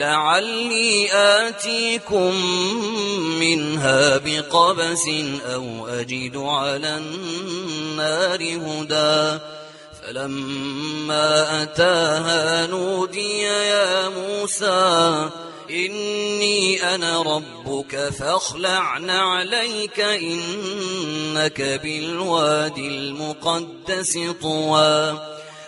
لعلي آتيكم منها بقبس أو أجد على النار هدى. فلما أتاها نودي يا موسى إني أنا ربك فاخلع عليك إنك بالوادي المقدس طوى.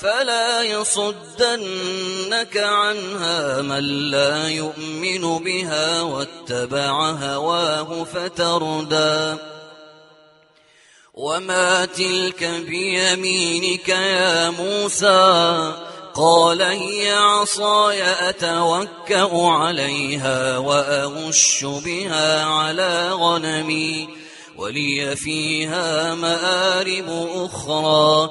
فلا يصدنك عنها من لا يؤمن بها واتبع هواه فتردى. وما تلك بيمينك يا موسى؟ قال هي عصاي أتوكأ عليها وأغش بها على غنمي ولي فيها مآرب أخرى.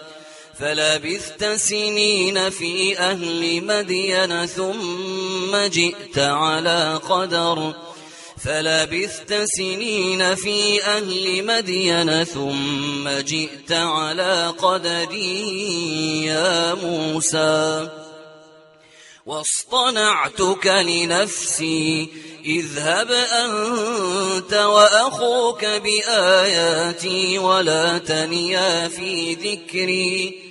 فلبثت سنين في أهل مدين ثم جئت على قدر. فلبثت سنين في أهل مدين ثم جئت على قدري يا موسى. واصطنعتك لنفسي اذهب أنت وأخوك بآياتي ولا تنيا في ذكري.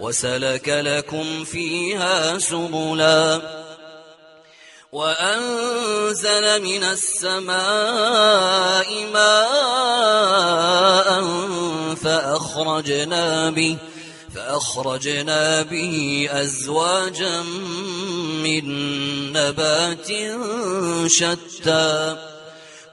وسلك لكم فيها سبلا وأنزل من السماء ماء فأخرجنا به فأخرجنا به أزواجا من نبات شتى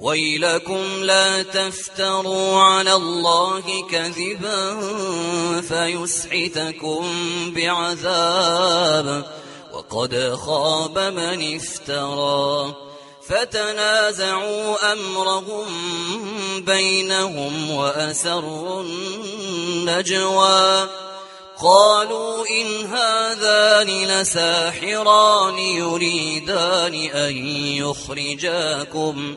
ويلكم لا تفتروا على الله كذبا فيسحتكم بعذاب وقد خاب من افترى فتنازعوا أمرهم بينهم وأسروا النجوى قالوا إن هذان لساحران يريدان أن يخرجاكم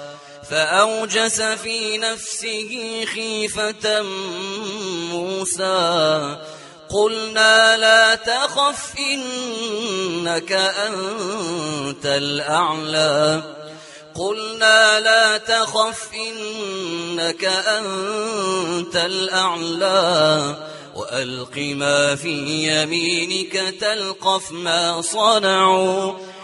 فأوجس في نفسه خيفة موسى. قلنا لا تخف إنك أنت الأعلى. قلنا لا تخف إنك أنت الأعلى. وألق ما في يمينك تلقف ما صنعوا.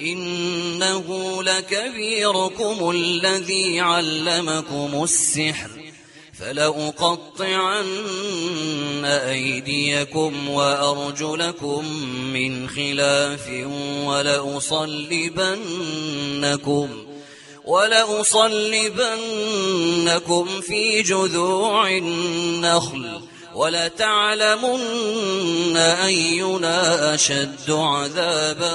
إنه لكبيركم الذي علمكم السحر. فلأقطعن أيديكم وأرجلكم من خلاف ولأصلبنكم ولأصلبنكم في جذوع النخل ولتعلمن أينا أشد عذابا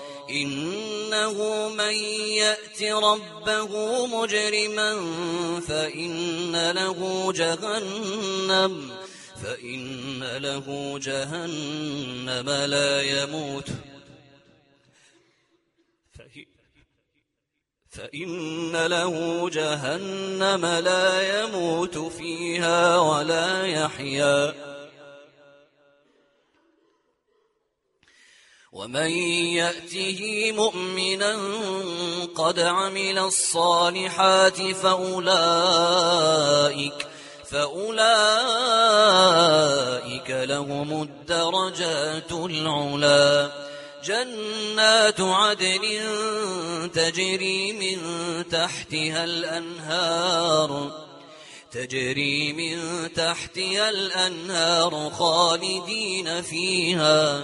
إنه من يأت ربه مجرما فإن له جهنم فإن له جهنم لا يموت. فإن له جهنم لا يموت فيها ولا يحيا. ومن يأته مؤمنا قد عمل الصالحات فأولئك فأولئك لهم الدرجات العلا. جنات عدن تجري من تحتها الأنهار تجري من تحتها الأنهار خالدين فيها.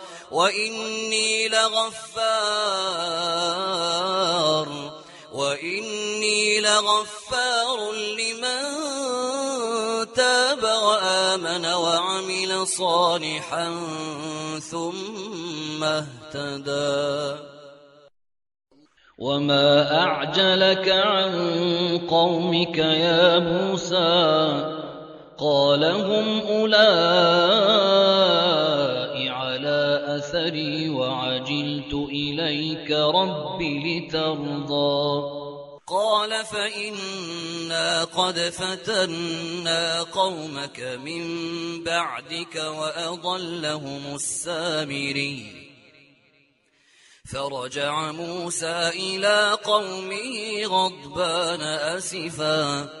وإني لغفار وإني لغفار لمن تاب وآمن وعمل صالحا ثم اهتدى. وما أعجلك عن قومك يا موسى؟ قال هم أولئك أثري وعجلت إليك رب لترضى. قال فإنا قد فتنا قومك من بعدك وأضلهم السامرين فرجع موسى إلى قومه غضبان أسفا.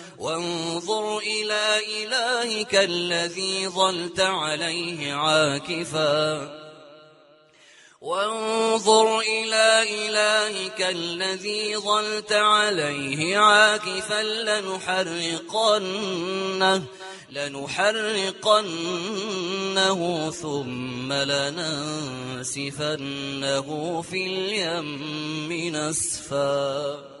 وانظر إلى إلهك الذي ظلت عليه عاكفا. وانظر إلى إلهك الذي ظلت عليه عاكفا. لنحرقنه لنحرقنه ثم لننسفنه في اليم نسفا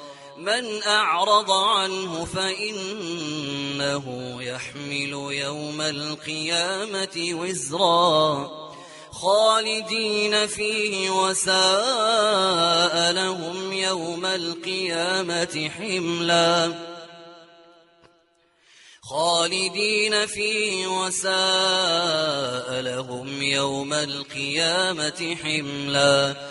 من أعرض عنه فإنه يحمل يوم القيامة وزرا. خالدين فيه وساء لهم يوم القيامة حملا. خالدين فيه وساء لهم يوم القيامة حملا.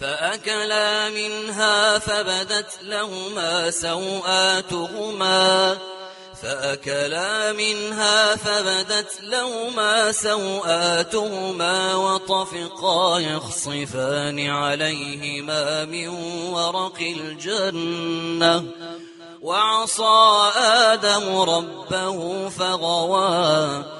فأكلا منها فبدت لهما سوآتهما فأكلا منها فبدت لهما سوآتهما وطفقا يخصفان عليهما من ورق الجنة وعصى آدم ربه فغوى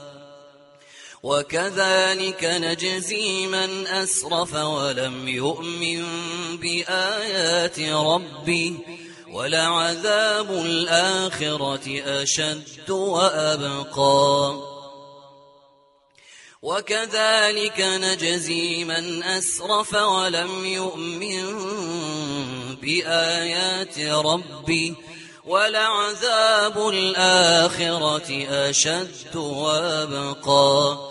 وكذلك نجزي من أسرف ولم يؤمن بآيات ربه ولعذاب الآخرة أشد وأبقى. وكذلك نجزي من أسرف ولم يؤمن بآيات ربه ولعذاب الآخرة أشد وأبقى.